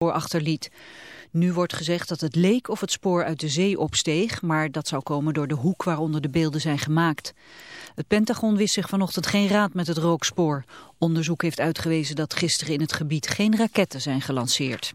spoor achterliet. Nu wordt gezegd dat het leek of het spoor uit de zee opsteeg, maar dat zou komen door de hoek waaronder de beelden zijn gemaakt. Het Pentagon wist zich vanochtend geen raad met het rookspoor. Onderzoek heeft uitgewezen dat gisteren in het gebied geen raketten zijn gelanceerd.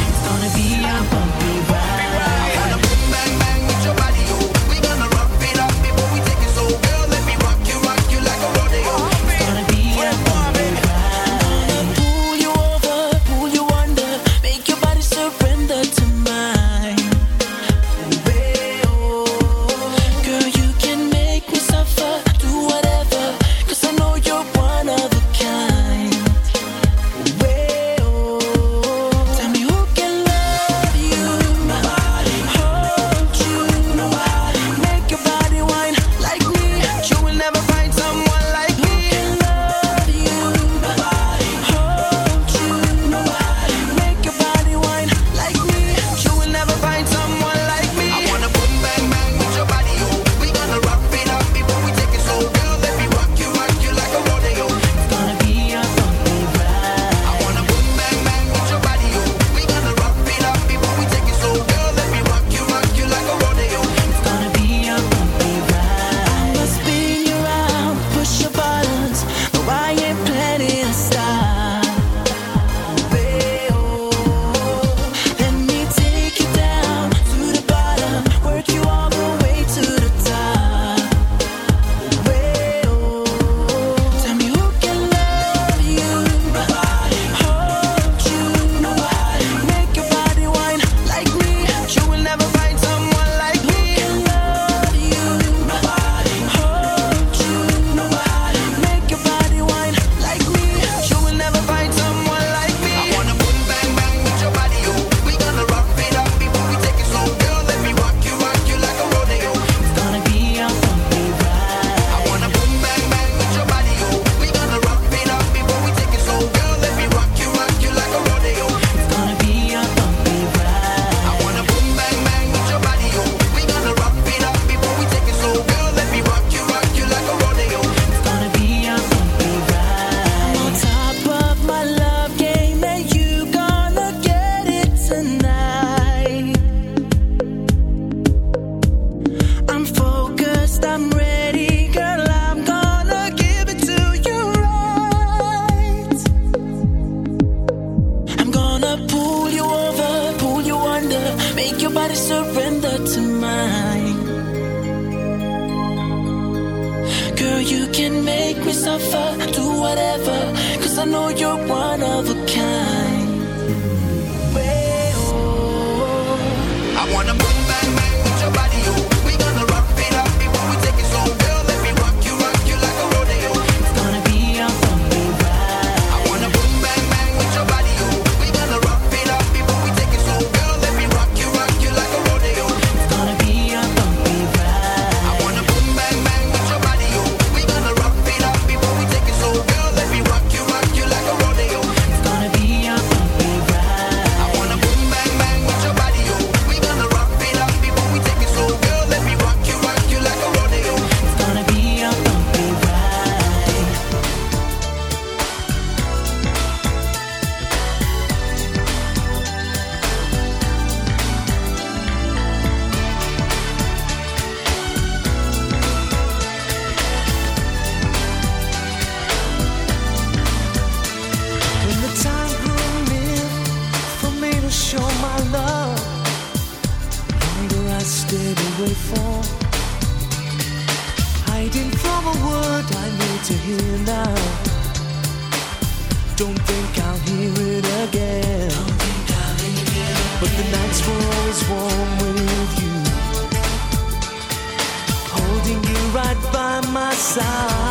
Side.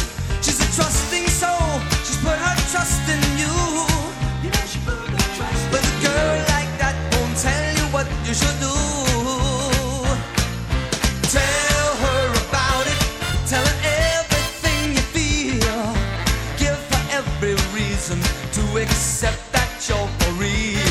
to accept that you're for real.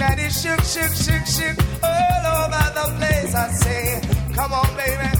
that it shook, shook, shook, shook all over the place. I say, come on, baby.